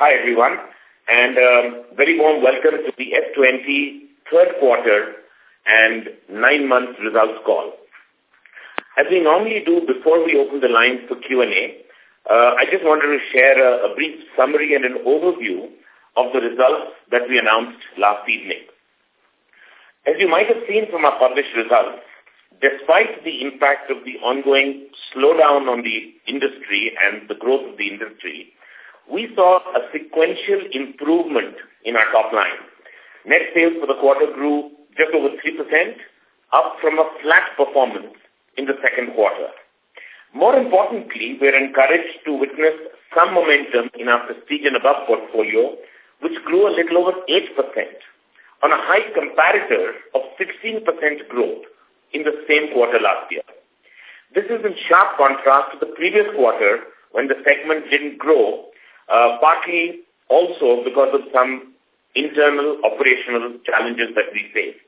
Hi, everyone, and um, very warm welcome to the F20 third quarter and nine months results call. As we normally do before we open the lines for Q&A, uh, I just wanted to share a, a brief summary and an overview of the results that we announced last evening. As you might have seen from our published results, despite the impact of the ongoing slowdown on the industry and the growth of the industry, we saw a sequential improvement in our top line. Net sales for the quarter grew just over 3%, up from a flat performance in the second quarter. More importantly, we're encouraged to witness some momentum in our Prestige and Above portfolio, which grew a little over 8% on a high comparator of 16% growth in the same quarter last year. This is in sharp contrast to the previous quarter when the segment didn't grow, uh, partly also because of some internal operational challenges that we faced.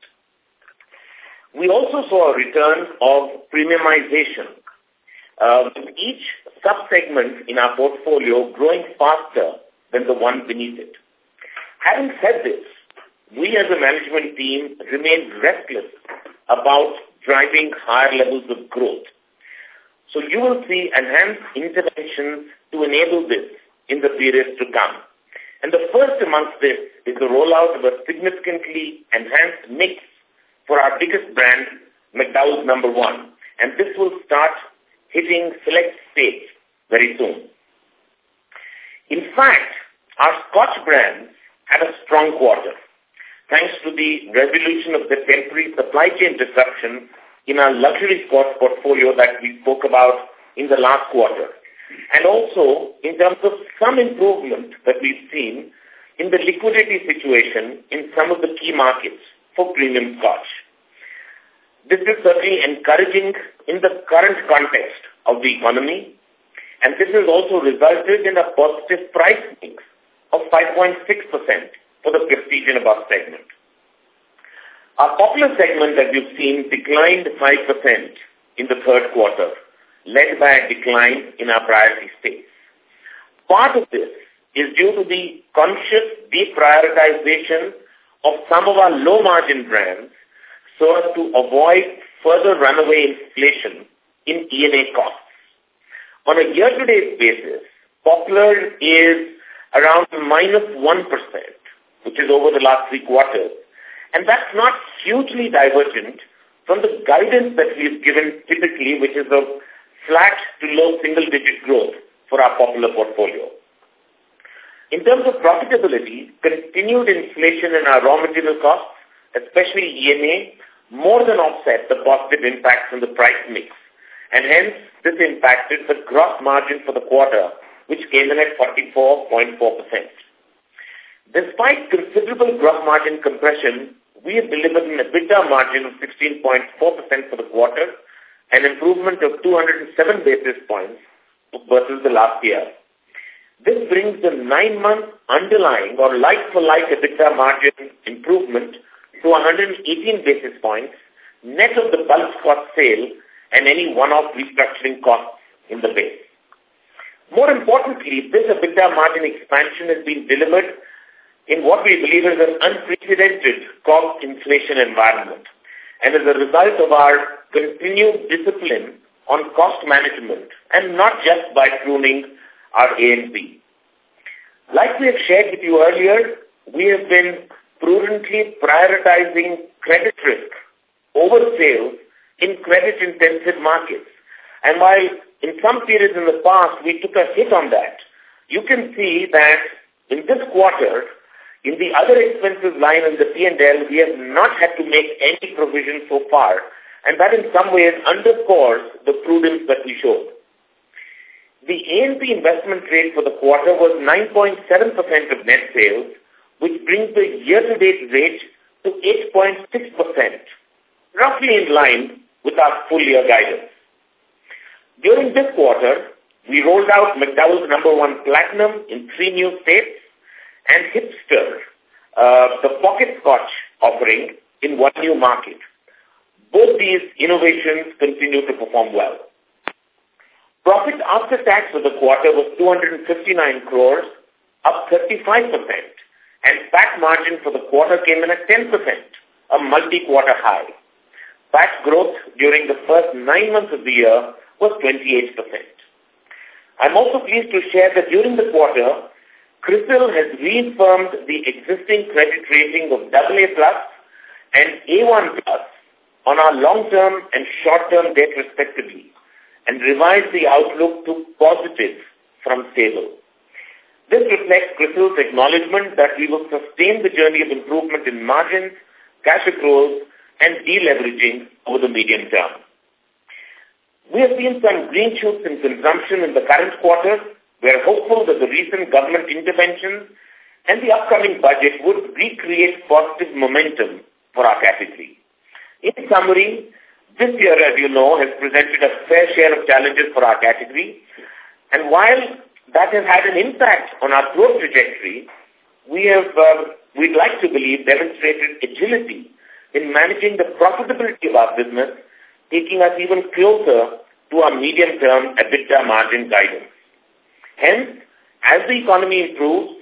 We also saw a return of premiumization, uh, with each sub-segment in our portfolio growing faster than the one beneath it. Having said this, we as a management team remain restless about driving higher levels of growth. So you will see enhanced interventions to enable this in the periods to come. And the first amongst this is the rollout of a significantly enhanced mix for our biggest brand, McDowell's Number One. And this will start hitting select states very soon. In fact, our Scotch brand had a strong quarter thanks to the resolution of the temporary supply chain disruption in our luxury Scotch portfolio that we spoke about in the last quarter. And also in terms of some improvement that we've seen in the liquidity situation in some of the key markets for premium Scotch. This is certainly encouraging in the current context of the economy, and this has also resulted in a positive price mix of 5.6% for the prestige and above segment. Our popular segment, as you've seen, declined 5% in the third quarter, led by a decline in our priority states. Part of this is due to the conscious deprioritization of some of our low-margin brands so as to avoid further runaway inflation in ENA costs. On a year-to-date basis, Popular is around minus 1, which is over the last three quarters. And that's not hugely divergent from the guidance that we've given typically, which is a flat to low single-digit growth for our popular portfolio. In terms of profitability, continued inflation in our raw material costs, especially ENA, more than offset the positive impacts from the price mix. And hence, this impacted the gross margin for the quarter, which came in at 44.4%. Despite considerable gross margin compression, we have delivered an EBITDA margin of 16.4% for the quarter, an improvement of 207 basis points versus the last year. This brings the nine-month underlying or like-for-like EBITDA margin improvement to 118 basis points, net of the bulk cost sale and any one-off restructuring costs in the base. More importantly, this EBITDA margin expansion has been delivered in what we believe is an unprecedented cost inflation environment and as a result of our continued discipline on cost management and not just by pruning our A&P. Like we have shared with you earlier, we have been prudently prioritizing credit risk over sales in credit-intensive markets. And while in some periods in the past we took a hit on that, you can see that in this quarter, in the other expenses line in the P&L, we have not had to make any provision so far, and that in some ways underscores the prudence that we showed. The A&P investment rate for the quarter was 9.7% of net sales, which brings the year-to-date rate to 8.6%, roughly in line with our full-year guidance. During this quarter, we rolled out McDowell's number one platinum in three new states and Hipster, uh, the pocket scotch offering in one new market. Both these innovations continue to perform well. Profit after tax for the quarter was 259 crores, up 35% and PAT margin for the quarter came in at 10%, a multi-quarter high. PAT growth during the first nine months of the year was 28%. I'm also pleased to share that during the quarter, CRISIL has reaffirmed the existing credit rating of AA plus and A1 plus on our long-term and short-term debt respectively and revised the outlook to positive from stable. This reflects CRISIL's acknowledgement that we will sustain the journey of improvement in margins, cash accruals, and deleveraging over the medium term. We have seen some green shoots in consumption in the current quarter. We are hopeful that the recent government interventions and the upcoming budget would recreate positive momentum for our category. In summary, this year, as you know, has presented a fair share of challenges for our category. And while that has had an impact on our growth trajectory, we have, uh, we'd like to believe, demonstrated agility in managing the profitability of our business, taking us even closer to our medium-term EBITDA margin guidance. Hence, as the economy improves,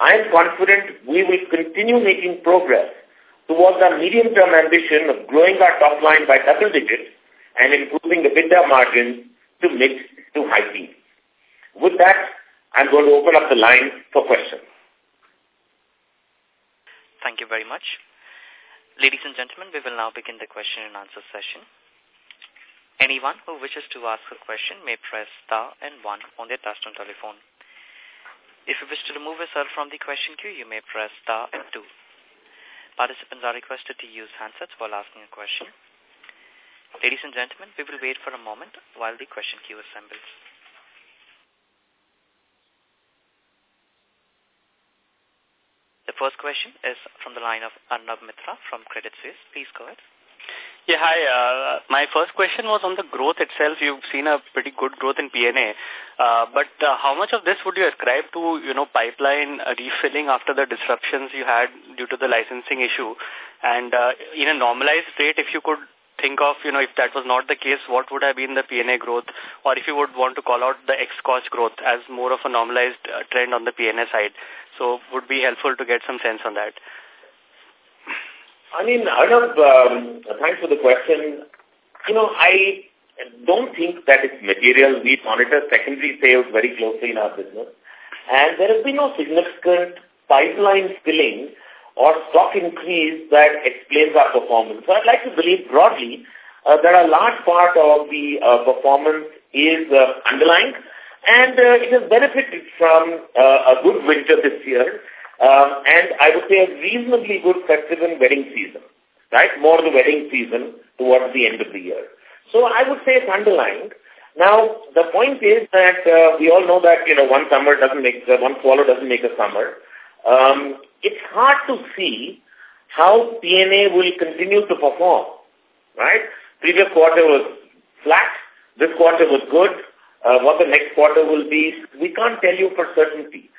I am confident we will continue making progress towards our medium-term ambition of growing our top line by double digits and improving EBITDA margins to mid to high teens. With that, I'm going to open up the line for questions. Thank you very much. Ladies and gentlemen, we will now begin the question and answer session. Anyone who wishes to ask a question may press star and one on their touchtone telephone. If you wish to remove yourself from the question queue, you may press star and two. Participants are requested to use handsets while asking a question. Ladies and gentlemen, we will wait for a moment while the question queue assembles. The first question is from the line of Arnab Mitra from Credit Suisse. Please go ahead. Yeah, hi. Uh, my first question was on the growth itself. You've seen a pretty good growth in P&A. Uh, but uh, how much of this would you ascribe to, you know, pipeline refilling after the disruptions you had due to the licensing issue? And uh, in a normalized rate, if you could think of, you know, if that was not the case, what would have been the P&A growth? Or if you would want to call out the ex-cost growth as more of a normalized uh, trend on the P&A side. So would be helpful to get some sense on that. I mean, Arnab, um, thanks for the question. You know, I don't think that it's material. We monitor secondary sales very closely in our business. And there has been no significant pipeline filling or stock increase that explains our performance. So I'd like to believe broadly uh, that a large part of the uh, performance is uh, underlying and uh, it has benefited from uh, a good winter this year um, and I would say a reasonably good festive and wedding season, right? More the wedding season towards the end of the year. So I would say it's underlying. Now, the point is that uh, we all know that, you know, one summer doesn't make, uh, one swallow doesn't make a summer. Um, it's hard to see how P&A will continue to perform, right? Previous quarter was flat. This quarter was good. Uh, what the next quarter will be, we can't tell you for certainty.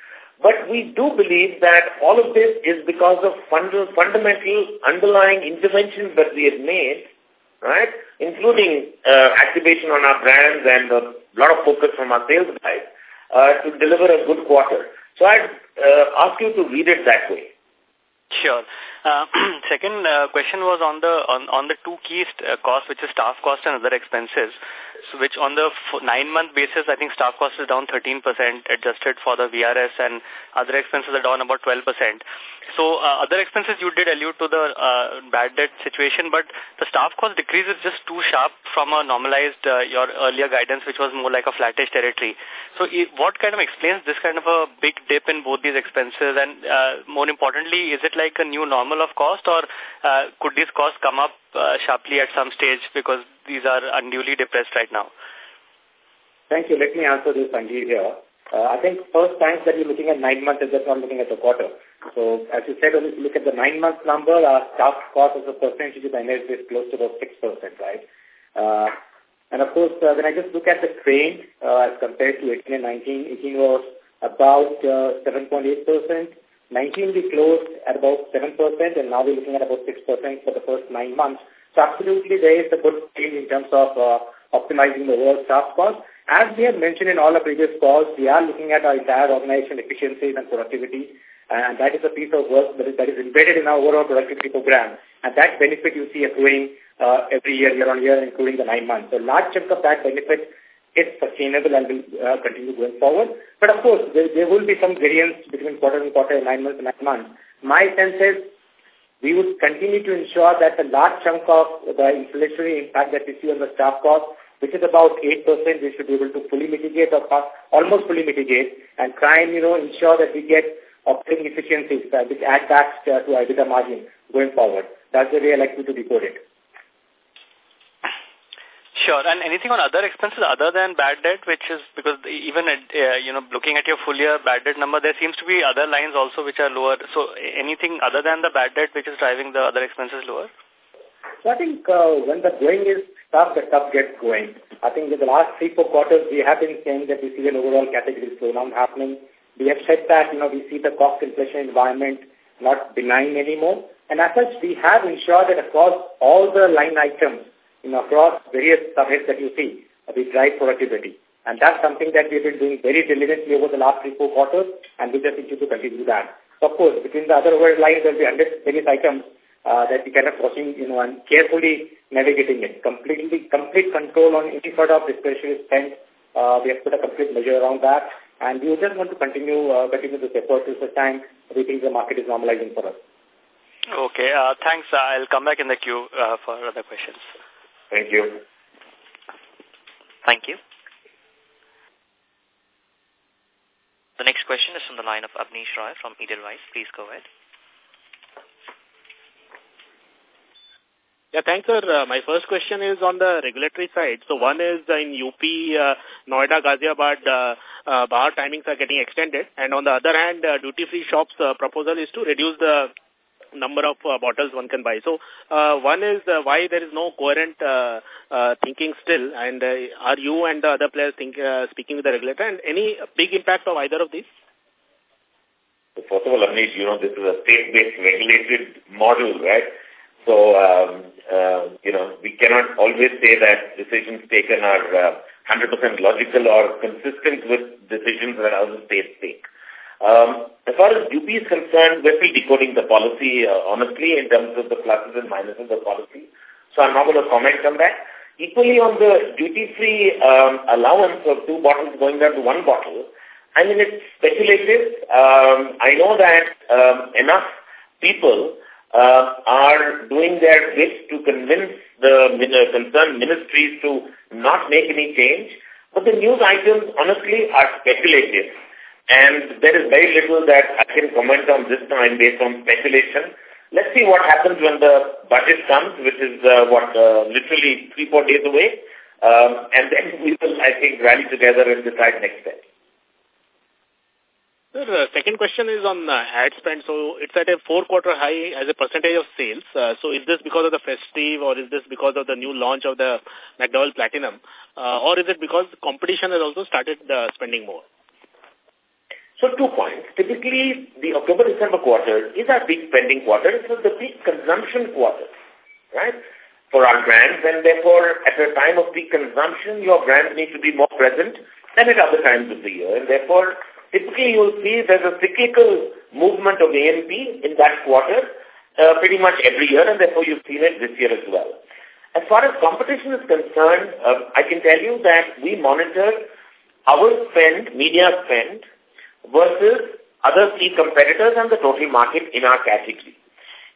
But we do believe that all of this is because of fund fundamental underlying interventions that we have made, right, including uh, activation on our brands and a lot of focus from our sales guys uh, to deliver a good quarter. So I'd uh, ask you to read it that way. Sure. Uh, second uh, question was on the on, on the two key uh, costs, which is staff cost and other expenses, which on the nine-month basis, I think staff cost is down 13% adjusted for the VRS and other expenses are down about 12%. So uh, other expenses you did allude to the uh, bad debt situation, but the staff cost decrease is just too sharp from a normalized, uh, your earlier guidance, which was more like a flattish territory. So what kind of explains this kind of a big dip in both these expenses? And uh, more importantly, is it like a new normal of cost or uh, could these costs come up uh, sharply at some stage because these are unduly depressed right now? Thank you. Let me answer this, Sanjeev here. Uh, I think first thanks that you're looking at nine months is just not looking at the quarter. So as you said, when you look at the nine months number, our staff cost as a percentage of NS is close to about 6%, right? Uh, and of course, uh, when I just look at the train uh, as compared to 18 and 19, 18 was about uh, 7.8%. 19 we closed at about 7% and now we're looking at about 6% for the first nine months. So absolutely there is a good change in terms of uh, optimizing the overall staff cost. As we have mentioned in all our previous calls, we are looking at our entire organization efficiencies and productivity, and that is a piece of work that is, that is embedded in our overall productivity program. And that benefit you see accruing uh, every year, year on year, including the nine months. So large chunk of that benefit is sustainable and will uh, continue going forward. But of course, there, there will be some variance between quarter and quarter, nine months and nine months. My sense is we would continue to ensure that the large chunk of the inflationary impact that we see on the staff cost, which is about 8%, we should be able to fully mitigate or almost fully mitigate and try and, you know, ensure that we get operating efficiencies uh, which add back uh, to EBITDA margin going forward. That's the way I like to decode it. Sure. And anything on other expenses other than bad debt, which is because even, at, uh, you know, looking at your full year bad debt number, there seems to be other lines also which are lower. So anything other than the bad debt which is driving the other expenses lower? So I think uh, when the going is tough, the tough gets going. I think in the last three, four quarters, we have been saying that we see an overall category slowdown happening. We have said that, you know, we see the cost inflation environment not benign anymore. And as such, we have ensured that across all the line items, across various subheads that you see, we drive productivity. And that's something that we've been doing very diligently over the last three, four quarters, and we just need to continue that. So of course, between the other overhead lines, there'll be hundreds various items uh, that we kind of watching, you know, and carefully navigating it. Completely, complete control on any sort of discretionary spend. Uh, we have put a complete measure around that. And we just want to continue, uh, continue this effort till the time we think the market is normalizing for us. Okay, uh, thanks. I'll come back in the queue uh, for other questions. Thank you. Thank you. The next question is from the line of Abneesh Roy from Edelweiss. Please go ahead. Yeah, thanks, sir. Uh, my first question is on the regulatory side. So one is in UP, uh, Noida, Ghaziabad, uh, uh, bar timings are getting extended. And on the other hand, uh, duty-free shops uh, proposal is to reduce the number of uh, bottles one can buy. So uh, one is uh, why there is no coherent uh, uh, thinking still, and uh, are you and the other players think, uh, speaking with the regulator, and any big impact of either of these? First of all, Anish, you know, this is a state-based regulated model, right? So, um, uh, you know, we cannot always say that decisions taken are uh, 100% logical or consistent with decisions that other states take. Um, as far as UP is concerned, we're still decoding the policy, uh, honestly, in terms of the pluses and minuses of the policy. So I'm not going to comment on that. Equally on the duty-free um, allowance of two bottles going down to one bottle, I mean, it's speculative. Um, I know that um, enough people uh, are doing their best to convince the uh, concerned ministries to not make any change. But the news items, honestly, are speculative. And there is very little that I can comment on this time based on speculation. Let's see what happens when the budget comes, which is, uh, what, uh, literally three, four days away. Um, and then we will, I think, rally together and decide next steps. Sir, uh, second question is on uh, ad spend. So it's at a four-quarter high as a percentage of sales. Uh, so is this because of the festive or is this because of the new launch of the McDowell Platinum? Uh, or is it because competition has also started uh, spending more? So two points. Typically, the October-December quarter is our peak spending quarter. It's the peak consumption quarter, right, for our brands. And therefore, at a time of peak consumption, your brands need to be more present than at other times of the year. And therefore, typically you'll see there's a cyclical movement of A&P in that quarter uh, pretty much every year, and therefore you've seen it this year as well. As far as competition is concerned, uh, I can tell you that we monitor our spend, media spend, versus other key competitors and the total market in our category.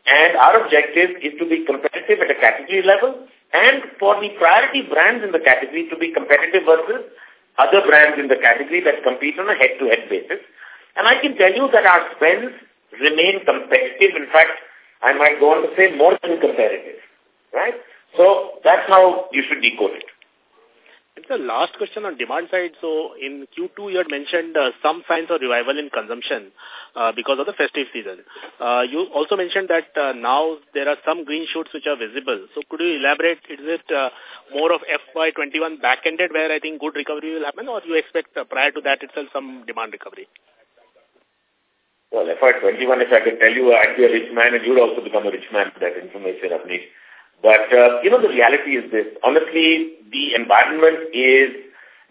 And our objective is to be competitive at a category level and for the priority brands in the category to be competitive versus other brands in the category that compete on a head-to-head -head basis. And I can tell you that our spends remain competitive. In fact, I might go on to say more than competitive. Right? So that's how you should decode it. It's the last question on demand side. So in Q2, you had mentioned uh, some signs of revival in consumption uh, because of the festive season. Uh, you also mentioned that uh, now there are some green shoots which are visible. So could you elaborate? Is it uh, more of FY21 back-ended where I think good recovery will happen or you expect uh, prior to that itself some demand recovery? Well, FY21, if I could tell you, I'd be a rich man and you'd also become a rich man with that information, Abneesh. But, uh, you know, the reality is this. Honestly, the environment is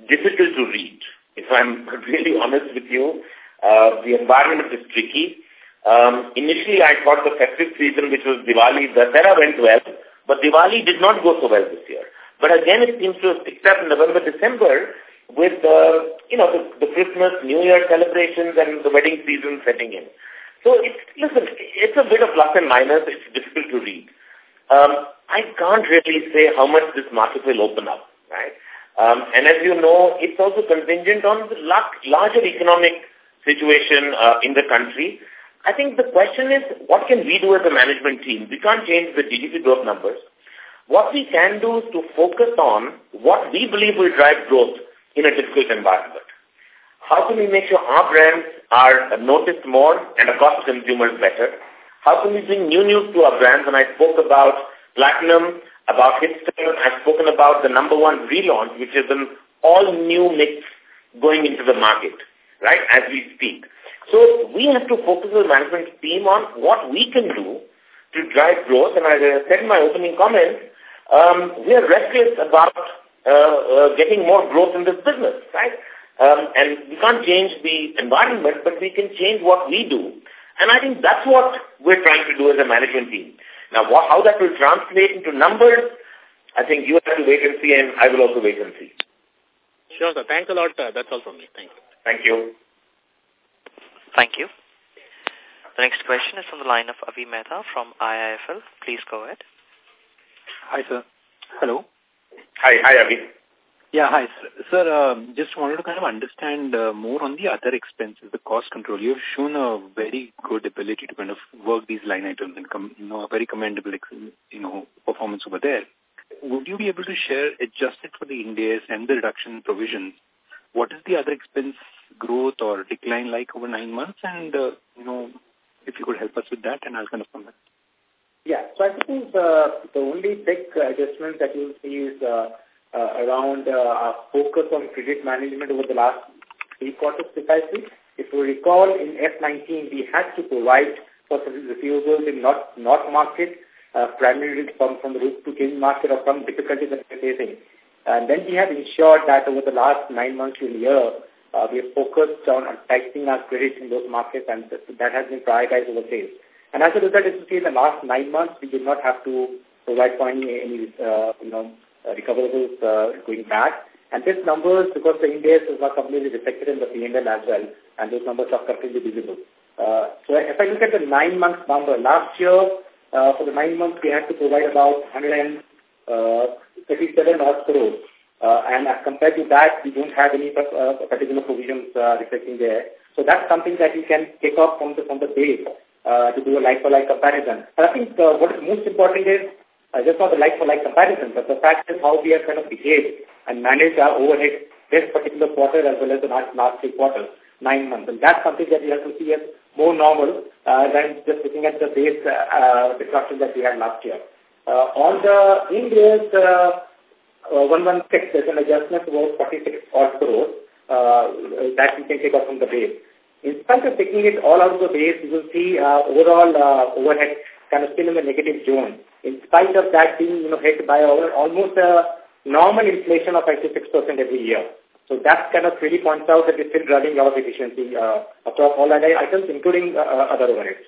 difficult to read. If I'm really honest with you, uh, the environment is tricky. Um, initially, I thought the festive season, which was Diwali, Dasara went well, but Diwali did not go so well this year. But again, it seems to have picked up in November, December with, uh, you know, the, the Christmas, New Year celebrations and the wedding season setting in. So it's, listen, it's a bit of plus and minus. It's difficult to read. Um, I can't really say how much this market will open up, right? Um, and as you know, it's also contingent on the larger economic situation uh, in the country. I think the question is, what can we do as a management team? We can't change the GDP growth numbers. What we can do is to focus on what we believe will drive growth in a difficult environment. How can we make sure our brands are noticed more and across consumers better? How can we bring new news to our brands? And I spoke about Platinum, about Hipster. I've spoken about the number one relaunch, which is an all-new mix going into the market, right, as we speak. So we have to focus the management team on what we can do to drive growth. And as I said in my opening comments, um, we are restless about uh, uh, getting more growth in this business, right? Um, and we can't change the environment, but we can change what we do. And I think that's what we're trying to do as a management team. Now, what, how that will translate into numbers, I think you have to wait and see, and I will also wait and see. Sure, sir. Thanks a lot. Uh, that's all from me. Thank you. Thank you. Thank you. The next question is from the line of Avi Mehta from IIFL. Please go ahead. Hi, sir. Hello. Hi, hi, Avi. Yeah, hi, sir. Um, just wanted to kind of understand uh, more on the other expenses, the cost control. You've shown a very good ability to kind of work these line items and, come, you know, a very commendable, you know, performance over there. Would you be able to share, adjusted for the Ind AS and the reduction provisions, what is the other expense growth or decline like over nine months? And, uh, you know, if you could help us with that, and I'll kind of come back. Yeah, so I think uh, the only big adjustment that you'll see is uh, around uh, our focus on credit management over the last three quarters precisely. If you recall, in F19, we had to provide for receivables in North, North market, uh, primarily from, from the route to market or some difficulties that we're facing. And then we have ensured that over the last nine months to a year, uh, we have focused on tightening our credit in those markets and that has been prioritized over sales. And as a result, as you see, in the last nine months, we did not have to provide for any, any uh, you know, uh, recoverables uh, going back. And this numbers, because the Ind AS is not completely reflected in the P&L as well, and those numbers are completely visible. Uh, so if I look at the nine months number, last year, uh, for the nine months, we had to provide about 137 uh, odd crores. Uh, and as compared to that, we don't have any uh, particular provisions uh, reflecting there. So that's something that we can take off from the from the base to do a like-for-like -like comparison. And I think what is most important is uh, just not the like-for-like -like comparison, but the fact is how we have kind of behaved and managed our overhead this particular quarter as well as the last, last three quarters, nine months. And that's something that we have to see as more normal uh, than just looking at the base uh, uh, disruption that we had last year. Uh, on the Ind AS uh, uh, 116, there's an adjustment about 46 odd crores uh, that we can take off from the base. In spite of taking it all out of the base, you will see uh, overall uh, overhead kind of still in the negative zone. In spite of that being you know, hit by our, almost a normal inflation of 56% every year. So that kind of really points out that we're still driving our efficiency uh, across all other items, including uh, uh, other overheads.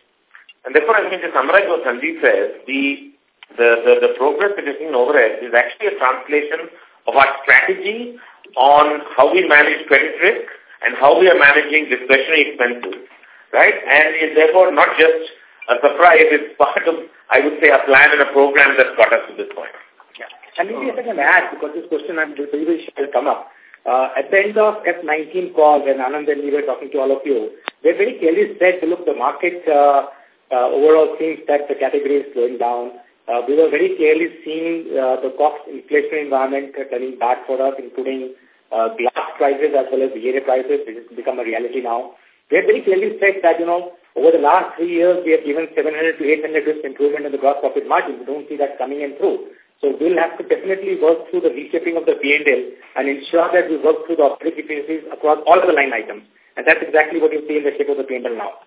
And therefore, I think to summarize what Sanjeev says, the, the, the, the progress that is in overhead is actually a translation of our strategy on how we manage credit risk and how we are managing discretionary expenses, right? And is therefore not just a surprise, it's part of, I would say, a plan and a program that got us to this point. Yeah. And maybe if I can add, because this question I'm very, very sure will come up. Uh, at the end of F19 call, when Anand and we were talking to all of you, they very clearly said, look, the market uh, uh, overall seems that the category is slowing down. Uh, we were very clearly seeing uh, the cost inflation environment turning bad for us, including uh, glass prices as well as VA prices, which has become a reality now. We have very clearly said that, you know, over the last three years, we have given 700 to 800 basis improvement in the gross profit margin. We don't see that coming in through. So we'll have to definitely work through the reshaping of the P&L and ensure that we work through the operating efficiencies across all of the line items. And that's exactly what you see in the shape of the P&L now.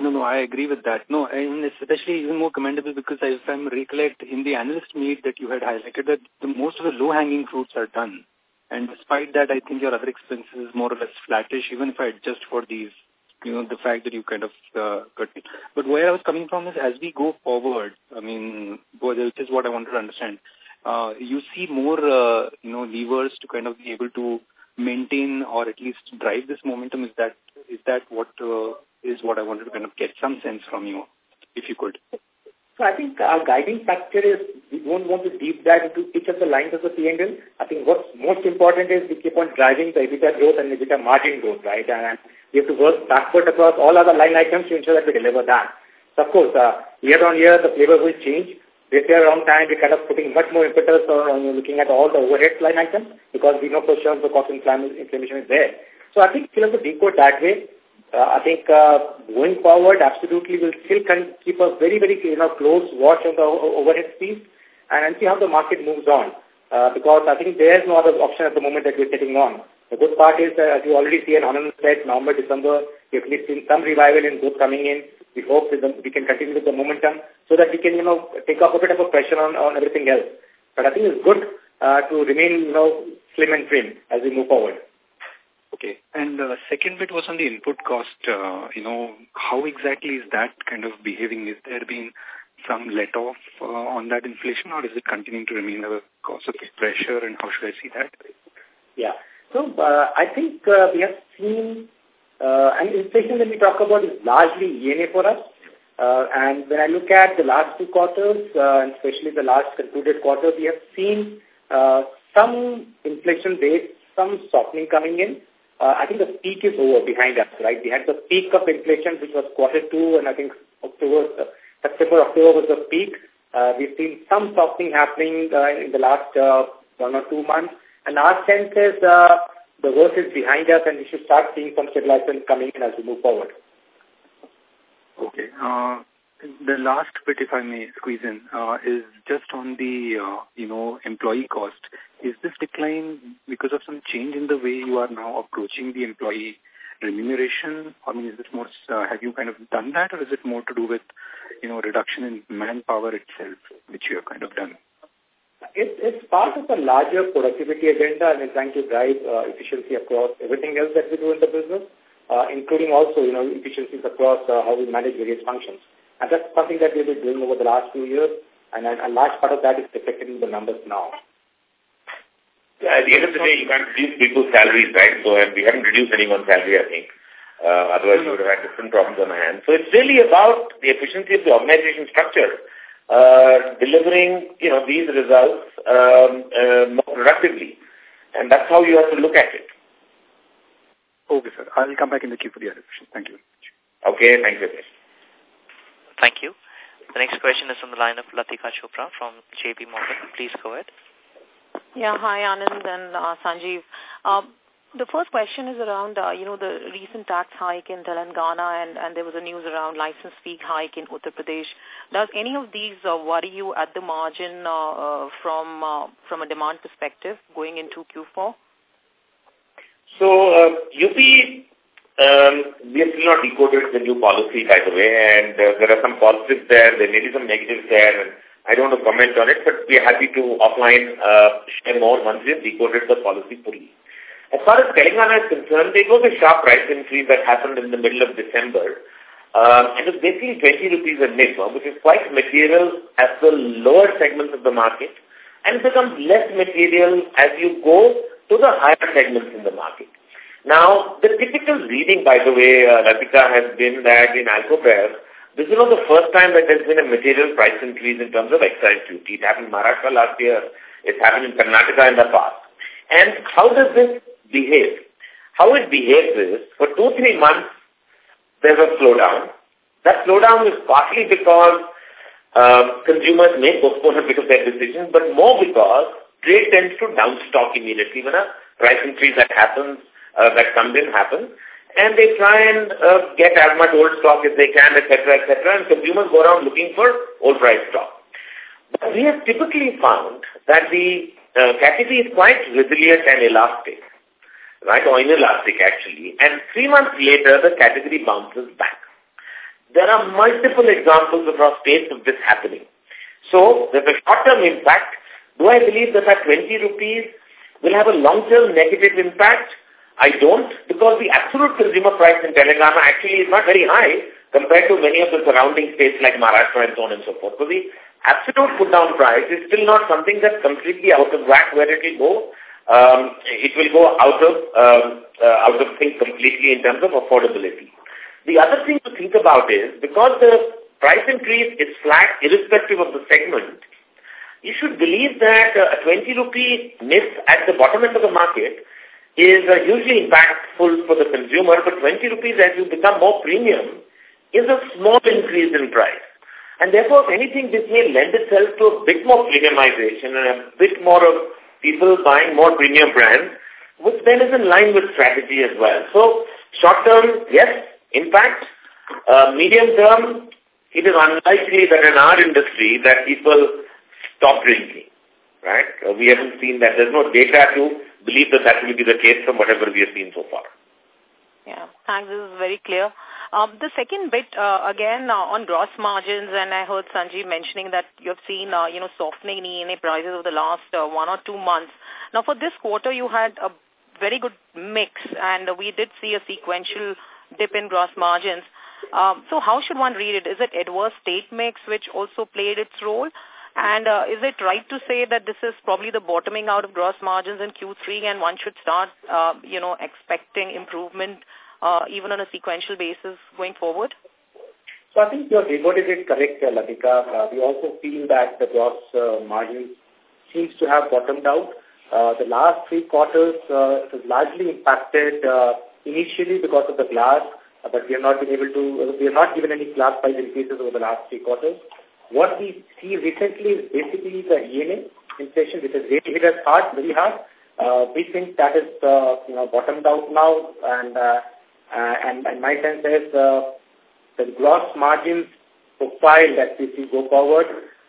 No, no, I agree with that. No, and especially even more commendable because if I'm recollect in the analyst meet that you had highlighted that the most of the low-hanging fruits are done. And despite that, I think your other expenses is more or less flattish, even if I adjust for these, you know, the fact that you kind of uh, it. But where I was coming from is as we go forward, I mean, which is what I wanted to understand, uh, you see more, uh, you know, levers to kind of be able to maintain or at least drive this momentum. Is that is that what uh, is what I wanted to kind of get some sense from you, if you could. So I think our guiding factor is we don't want to deep dive into each of the lines of the P&L. I think what's most important is we keep on driving the EBITDA growth and EBITDA margin growth, right? And we have to work backward across all other line items to ensure that we deliver that. So of course, uh, year on year, the flavor will change. This year around time, we're kind of putting much more impetus on looking at all the overhead line items because we know for sure the cost inflation is there. So I think we'll have to decode that way. Uh, I think uh, going forward, absolutely, we'll still keep a very, very you know, close watch on the overhead piece and see how the market moves on. Uh, because I think there's no other option at the moment that we're sitting on. The good part is, uh, as you already see, and Anand said, November, December, we've seen some revival in growth coming in. We hope that we can continue with the momentum so that we can, you know, take off a bit of a pressure on, on everything else. But I think it's good uh, to remain, you know, slim and trim as we move forward. Okay. And the second bit was on the input cost. Uh, you know, how exactly is that kind of behaving? Is there been some let off uh, on that inflation or is it continuing to remain a cause of pressure and how should I see that? Yeah. So uh, I think uh, we have seen, uh, and inflation that we talk about is largely ENA for us. Uh, and when I look at the last two quarters, uh, and especially the last concluded quarter, we have seen uh, some inflation rates, some softening coming in uh, I think the peak is over behind us, right? We had the peak of inflation, which was quarter two, and I think October, uh, September, October was the peak. Uh, we've seen some softening happening uh, in the last uh, one or two months. And our sense is uh, the worst is behind us and we should start seeing some stabilization coming in as we move forward. Okay. Uh, the last bit, if I may squeeze in, uh, is just on the, uh, you know, employee cost. Is this decline because of some change in the way you are now approaching the employee remuneration? I mean, is this more, uh, have you kind of done that or is it more to do with, you know, reduction in manpower itself, which you have kind of done? It, it's part of a larger productivity agenda and we're trying to drive uh, efficiency across everything else that we do in the business, uh, including also, you know, efficiencies across uh, how we manage various functions. And that's something that we've been doing over the last few years, and a large part of that is reflected in the numbers now. Yeah, at the end of the day, you can't reduce people's salaries, right? So and we haven't reduced anyone's salary, I think. Uh, otherwise, we would have had different problems on our hands. So it's really about the efficiency of the organization structure, uh, delivering, you know, these results um, uh, more productively. And that's how you have to look at it. Okay, sir. I'll come back in the queue for the other question. Thank you. Okay, thank you. Thank you. The next question is from the line of Latika Chopra from JP Morgan. Please go ahead. Yeah, hi Anand and uh, Sanjeev. Um, the first question is around, uh, you know, the recent tax hike in Telangana and, and there was a news around license fee hike in Uttar Pradesh. Does any of these uh, worry you at the margin uh, uh, from uh, from a demand perspective going into Q4? So, uh, UP um, we have still not decoded the new policy, by the way, and uh, there are some positives there, there may be some negatives there, and I don't want to comment on it, but we are happy to offline uh, share more once we have decoded the policy fully. As far as Telangana is concerned, there was a sharp price increase that happened in the middle of December. Um, it was basically 20 rupees a nip, which is quite material at the lower segments of the market, and becomes less material as you go to the higher segments in the market. Now, the typical reading, by the way, uh, Latika, has been that in Alcobev, this is not the first time that there's been a material price increase in terms of excise duty. It happened in Maharashtra last year. It's happened in Karnataka in the past. And how does this behave? How it behaves is, for two, three months, there's a slowdown. That slowdown is partly because uh, consumers may postpone a bit of their decisions, but more because trade tends to downstock immediately when a price increase that happens uh, that comes in happen. And they try and uh, get as much old stock as they can, etc., etc., and consumers go around looking for old price stock. But we have typically found that the uh, category is quite resilient and elastic, right, or inelastic actually, and three months later the category bounces back. there are multiple examples across states of this happening. So there's a short-term impact. Do I believe that that 20 rupees will have a long-term negative impact? I don't, because the absolute consumer price in Telangana actually is not very high compared to many of the surrounding states like Maharashtra and so on and so forth. So the absolute put-down price is still not something that's completely out of whack where it will go. Um, it will go out of um, uh, out of sync completely in terms of affordability. The other thing to think about is because the price increase is flat irrespective of the segment, you should believe that uh, a 20 rupee miss at the bottom end of the market is uh, hugely impactful for the consumer, but 20 rupees as you become more premium is a small increase in price. And therefore, if anything, this may lend itself to a bit more premiumization and a bit more of people buying more premium brands, which then is in line with strategy as well. So, short term, yes, impact. Uh, medium term, it is unlikely that in our industry that people stop drinking, right? Uh, we haven't seen that. There's no data to believe that that will be the case from whatever we have seen so far. Yeah, thanks. This is very clear. Um, the second bit, uh, again, uh, on gross margins, and I heard Sanjeev mentioning that you have seen, uh, you know, softening in ENA prices over the last uh, one or two months. Now, for this quarter, you had a very good mix, and we did see a sequential dip in gross margins. Um, so how should one read it? Is it adverse state mix which also played its role? And uh, is it right to say that this is probably the bottoming out of gross margins in Q3 and one should start, uh, you know, expecting improvement uh, even on a sequential basis going forward? So I think your report is correct, Latika. Uh, we also feel that the gross uh, margin seems to have bottomed out. Uh, the last three quarters uh, was largely impacted uh, initially because of the glass, but we have not been able to, we have not given any glass price increases over the last three quarters. What we see recently is basically the ENA inflation, which has really hit us hard, very hard. Uh, we think that is uh, you know, bottomed out now, and, uh, uh, and, and my sense is uh, the gross margins profile that we see go forward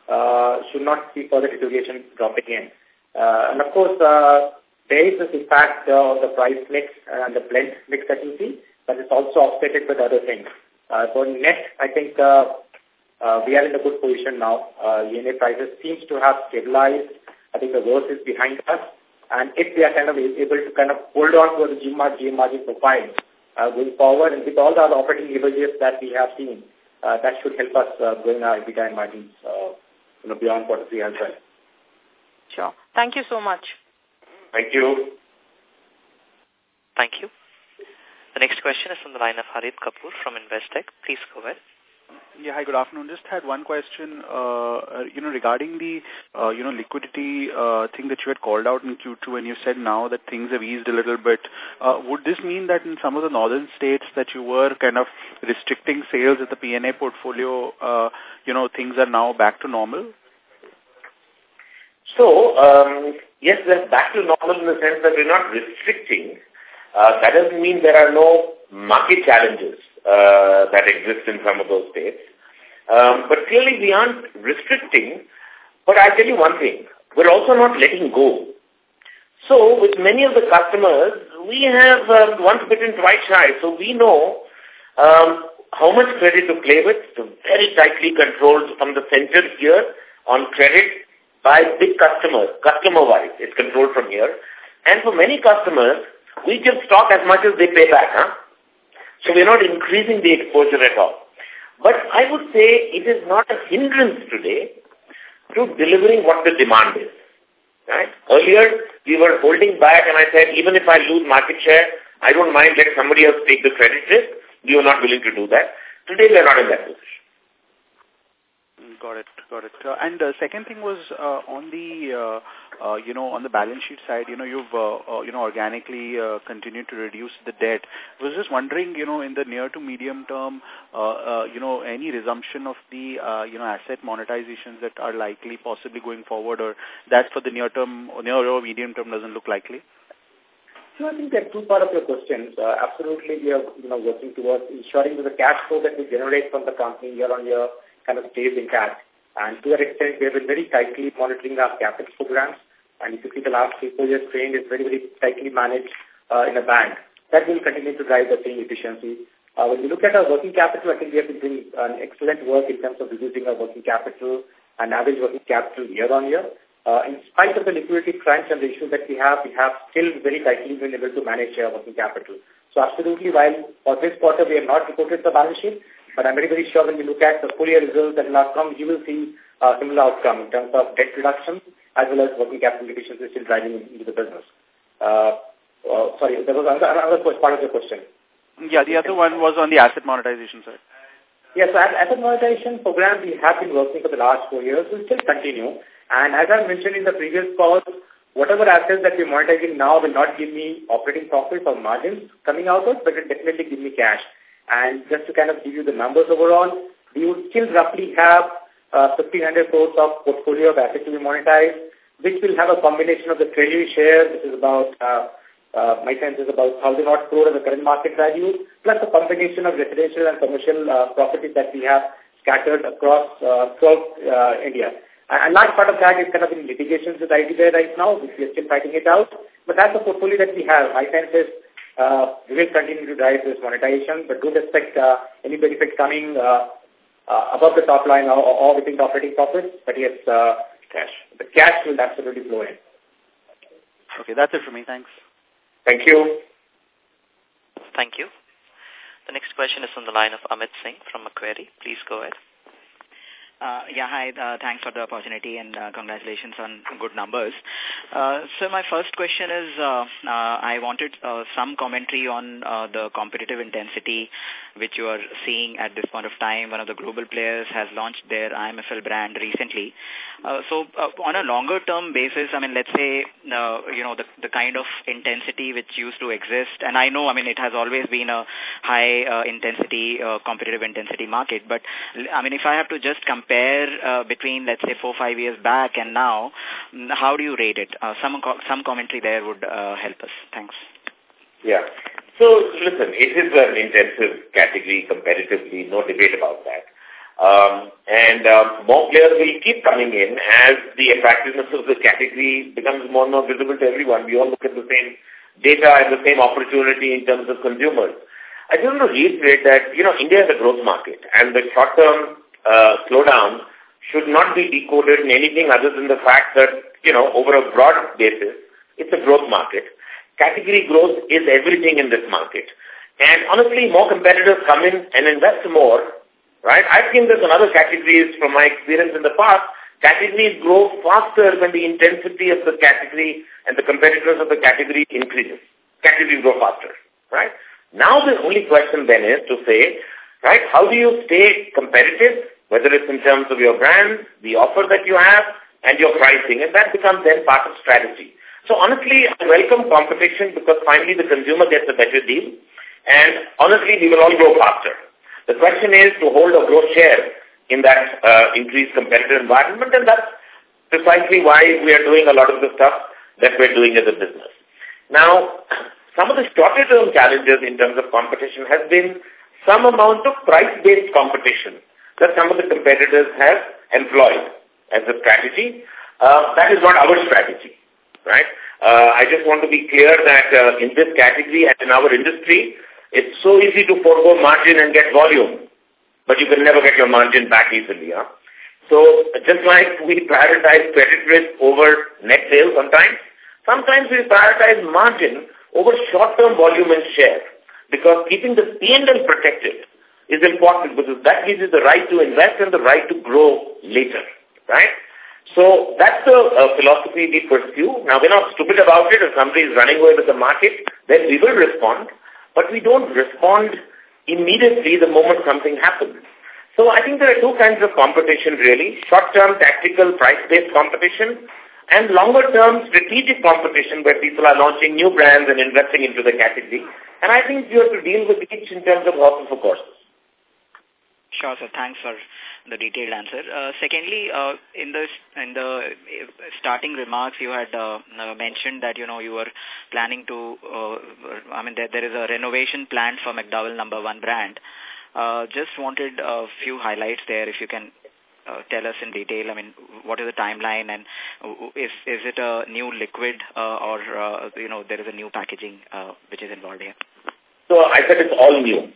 uh, should not see further deterioration dropping in. Uh, and of course, uh, there is this impact uh, of the price mix and the blend mix that you see, but it's also offset with other things. Uh, so net, I think uh, uh, we are in a good position now. Uh, ENA prices seems to have stabilized. I think the worst is behind us. And if we are kind of able to kind of hold on to the GMR, GM margin profile uh, going forward and with all the other operating leverages that we have seen, uh, that should help us uh, growing our EBITDA and margins uh, you know, beyond quarter three as well. Sure. Thank you so much. Thank you. Thank you. The next question is from the line of Harit Kapoor from Investec. Please go ahead. Yeah, hi, good afternoon. Just had one question, uh, uh, you know, regarding the, uh, you know, liquidity uh, thing that you had called out in Q2 and you said now that things have eased a little bit. Uh, would this mean that in some of the northern states that you were kind of restricting sales at the P&A portfolio, uh, you know, things are now back to normal? So, um, yes, they're back to normal in the sense that we're not restricting. Uh, that doesn't mean there are no market challenges uh, that exist in some of those states. Um, but clearly we aren't restricting. But I'll tell you one thing. We're also not letting go. So with many of the customers, we have um, once bitten, twice shy. So we know um, how much credit to play with. So very tightly controlled from the center here on credit by big customers, customer-wise. It's controlled from here. And for many customers, we give stock as much as they pay back. Huh? So we're not increasing the exposure at all. But I would say it is not a hindrance today to delivering what the demand is. Right? Earlier, we were holding back and I said, even if I lose market share, I don't mind let somebody else take the credit risk. We were not willing to do that. Today, we are not in that position. Got it, got it. Uh, and the uh, second thing was uh, on the, uh, uh, you know, on the balance sheet side, you know, you've, uh, uh, you know, organically uh, continued to reduce the debt. I was just wondering, you know, in the near to medium term, uh, uh, you know, any resumption of the, uh, you know, asset monetizations that are likely possibly going forward or that for the near term, or near or medium term doesn't look likely? So I think there are two part of your questions. Uh, absolutely, we are you know working towards ensuring that the cash flow that we generate from the company year on year kind of stays intact. And to that extent, we have been very tightly monitoring our capital programs. And if you see the last three, four years trend is very, very tightly managed uh, in a bank. That will continue to drive the same efficiency. Uh, when we look at our working capital, I think we have been doing an excellent work in terms of reducing our working capital and average working capital year on year. Uh, in spite of the liquidity crunch and the issues that we have, we have still very tightly been able to manage our working capital. So absolutely, while for this quarter we have not reported the balance sheet, but I'm very, very sure when you look at the full year results that will come, you will see a similar outcome in terms of debt reduction as well as working capital efficiency still driving into the business. Uh, uh, sorry, there was another, another part of the question. Yeah, the other one was on the asset monetization side. Yes, so asset monetization program we have been working for the last four years will still continue. And as I mentioned in the previous calls, whatever assets that we're monetizing now will not give me operating profits or margins coming out of, but it definitely give me cash. And just to kind of give you the numbers overall, we would still roughly have uh, 1,500 crores of portfolio of assets to be monetized, which will have a combination of the treasury share, which is about, uh, uh, my sense is about 1,000 odd crore of the current market value, plus a combination of residential and commercial uh, properties that we have scattered across uh, throughout uh, India. A large part of that is kind of in litigations with IDBI right now, which we are still fighting it out. But that's the portfolio that we have. My sense is uh, we will continue to drive this monetization, but don't expect uh, any benefit coming uh, uh, above the top line or, or within the operating profits. But yes, uh, cash. The cash will absolutely flow in. Okay, that's it for me. Thanks. Thank you. Thank you. The next question is from the line of Amit Singh from Macquarie. Please go ahead. Uh, yeah, hi. Uh, thanks for the opportunity and uh, congratulations on good numbers. Uh, so my first question is, uh, uh, I wanted some commentary on the competitive intensity which you are seeing at this point of time. One of the global players has launched their IMFL brand recently. So on a longer term basis, I mean, let's say, you know, the, the kind of intensity which used to exist, and I know, I mean, it has always been a high uh, intensity, uh, competitive intensity market, but I mean, if I have to just compare uh, between, let's say, four five years back and now, mm, how do you rate it? Uh, some, co some commentary there would uh, help us. Thanks. Yeah. So, listen, it is an intensive category competitively, no debate about that. Um, and um, more players will keep coming in as the attractiveness of the category becomes more and more visible to everyone. We all look at the same data and the same opportunity in terms of consumers. I just want to reiterate that, you know, India is a growth market and the short-term uh, slowdown should not be decoded in anything other than the fact that, you know, over a broad basis, it's a growth market. Category growth is everything in this market. And honestly, more competitors come in and invest more, right? I've seen this in other categories from my experience in the past. Categories grow faster when the intensity of the category and the competitors of the category increases. Categories grow faster, right? Now the only question then is to say, right, how do you stay competitive whether it's in terms of your brand, the offer that you have, and your pricing, and that becomes then part of strategy. So honestly, I welcome competition because finally the consumer gets a better deal, and honestly, we will all grow faster. The question is to hold a grow share in that uh, increased competitive environment, and that's precisely why we are doing a lot of the stuff that we're doing as a business. Now, some of the shorter-term challenges in terms of competition has been some amount of price-based competition that some of the competitors have employed as a strategy. Uh, that is not our strategy, right? Uh, I just want to be clear that uh, in this category and in our industry, it's so easy to forego margin and get volume, but you can never get your margin back easily. Huh? So just like we prioritize credit risk over net sales sometimes, sometimes we prioritize margin over short-term volume and share because keeping the P&L protected is important because that gives you the right to invest and the right to grow later, right? So that's the uh, philosophy we pursue. Now, we're not stupid about it. If somebody is running away with the market, then we will respond. But we don't respond immediately the moment something happens. So I think there are two kinds of competition really. Short-term tactical price-based competition and longer-term strategic competition where people are launching new brands and investing into the category. And I think you have to deal with each in terms of horses for courses. Sure, sir. Thanks for the detailed answer. Uh, secondly, uh, in the in the starting remarks, you had uh, uh, mentioned that you know you were planning to. Uh, I mean, there, there is a renovation plan for McDowell Number One brand. Uh, just wanted a few highlights there, if you can uh, tell us in detail. I mean, what is the timeline, and is is it a new liquid uh, or uh, you know there is a new packaging uh, which is involved here? So I said it's all new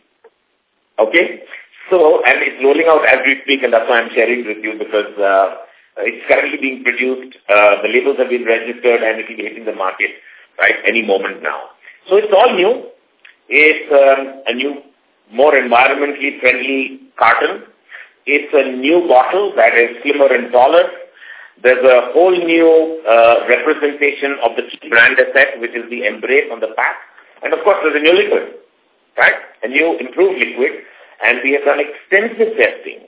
Okay? So, and it's rolling out as we speak, and that's why I'm sharing with you because uh, it's currently being produced. Uh, the labels have been registered and it will be hitting the market right any moment now. So it's all new. It's um, a new, more environmentally friendly carton. It's a new bottle that is slimmer and taller. There's a whole new uh, representation of the brand asset, which is the embrace on the pack. And of course, there's a new liquid, right? A new improved liquid. And we have done extensive testing,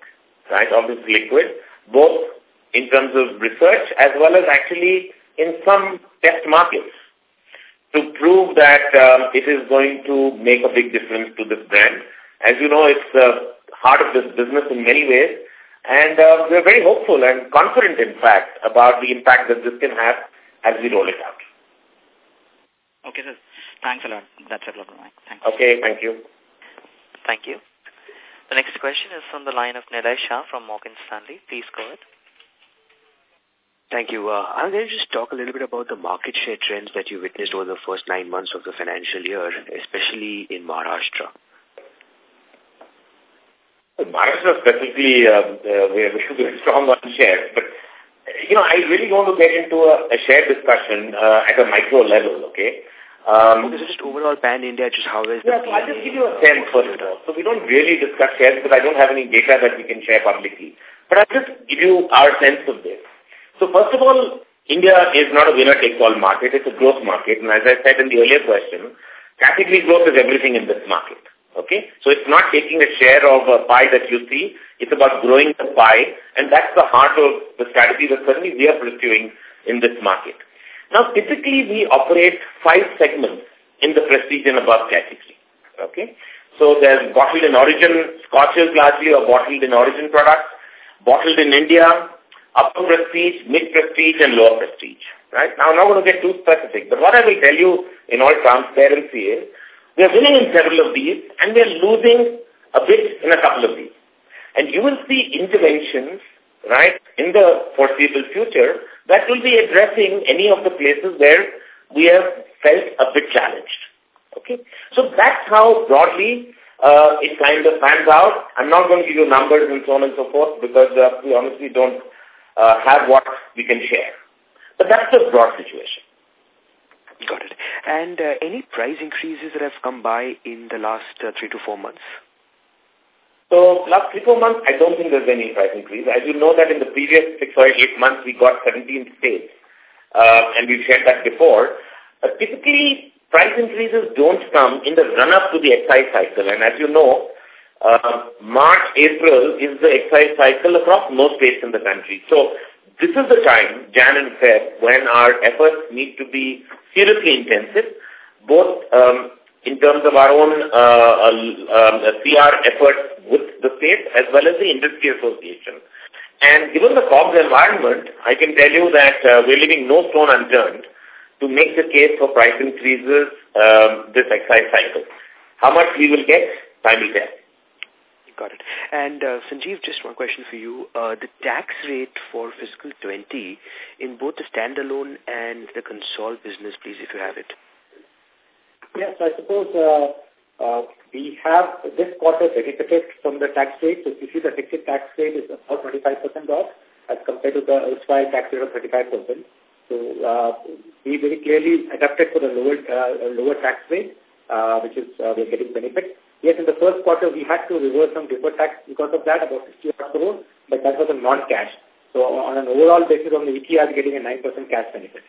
right, of this liquid, both in terms of research as well as actually in some test markets to prove that um, it is going to make a big difference to this brand. As you know, it's the heart of this business in many ways, and uh, we're very hopeful and confident, in fact, about the impact that this can have as we roll it out. Okay, sir. Thanks a lot. That's it, Thanks. Okay, thank you. Thank you. The next question is from the line of Nilay Shah from Morgan Stanley. Please go ahead. Thank you. Uh, I'm going to just talk a little bit about the market share trends that you witnessed over the first nine months of the financial year, especially in Maharashtra. Maharashtra specifically, um, uh, we're very strong on shares, but you know, I really want to get into a, a share discussion uh, at a micro level, okay? Um, this is just overall pan-India, just how is yeah, so I'll just give you a sense first of all. So we don't really discuss shares because I don't have any data that we can share publicly. But I'll just give you our sense of this. So first of all, India is not a winner-take-all market. It's a growth market. And as I said in the earlier question, category growth is everything in this market. Okay? So it's not taking a share of a pie that you see. It's about growing the pie. And that's the heart of the strategy that certainly we are pursuing in this market. Now, typically we operate five segments in the prestige and above category. Okay? So there's bottled in origin scotches largely or bottled in origin products, bottled in India, upper prestige, mid prestige, and lower prestige. Right? Now, I'm not going to get too specific, but what I will tell you in all transparency is we are winning in several of these, and we are losing a bit in a couple of these. And you will see interventions, right, in the foreseeable future that will be addressing any of the places where we have felt a bit challenged. Okay? So that's how broadly uh, it kind of pans out. I'm not going to give you numbers and so on and so forth because uh, we honestly don't uh, have what we can share. But that's the broad situation. Got it. And uh, any price increases that have come by in the last uh, three to four months? So last three, four months, I don't think there's any price increase. As you know that in the previous six or eight months, we got 17 states. Uh, and we've shared that before. Uh, typically, price increases don't come in the run-up to the excise cycle. And as you know, uh, March, April is the excise cycle across most states in the country. So this is the time, Jan and Feb, when our efforts need to be seriously intensive, both um, in terms of our own uh, uh, um, CR efforts with the state as well as the industry association. And given the COGS environment, I can tell you that uh, we're leaving no stone unturned to make the case for price increases um, this excise cycle. How much we will get, time will tell. Got it. And uh, Sanjeev, just one question for you. Uh, the tax rate for fiscal 20 in both the standalone and the console business, please, if you have it. Yes, I suppose uh, uh, we have this quarter benefited from the tax rate. So if you see the effective tax rate is about 25% off as compared to the erstwhile tax rate of 35%. So uh, we very clearly adapted for the lower uh, lower tax rate, uh, which is uh, we're getting benefit. Yes, in the first quarter, we had to reverse some deferred tax because of that, about 60 crore, but that was a non-cash. So on an overall basis, on the ETR, getting a 9% cash benefit.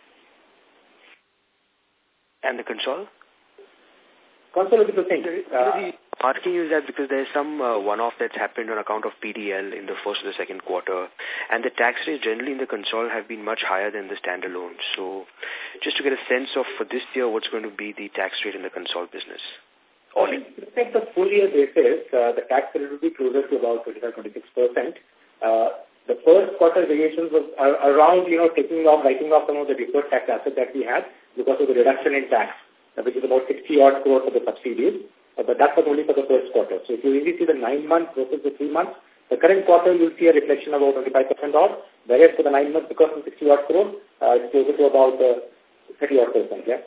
And the console? Console is the same. Uh, asking you that because there's some uh, one-off that's happened on account of PDL in the first or the second quarter, and the tax rates generally in the console have been much higher than the standalone. So just to get a sense of for this year, what's going to be the tax rate in the console business? All in. The full year basis, uh, the tax rate will be closer to about 25-26%. Uh, the first quarter variations was around, you know, taking off, writing off some of the deferred tax assets that we had because of the reduction in tax, uh, which is about 60 odd crore for the subsidies. Uh, but that was only for the first quarter. So if you really see the nine months versus the three months, the current quarter you'll see a reflection of about 25% odd, whereas for the nine months because of 60 odd crore, uh, it's closer to about uh, 30 odd percent, yeah.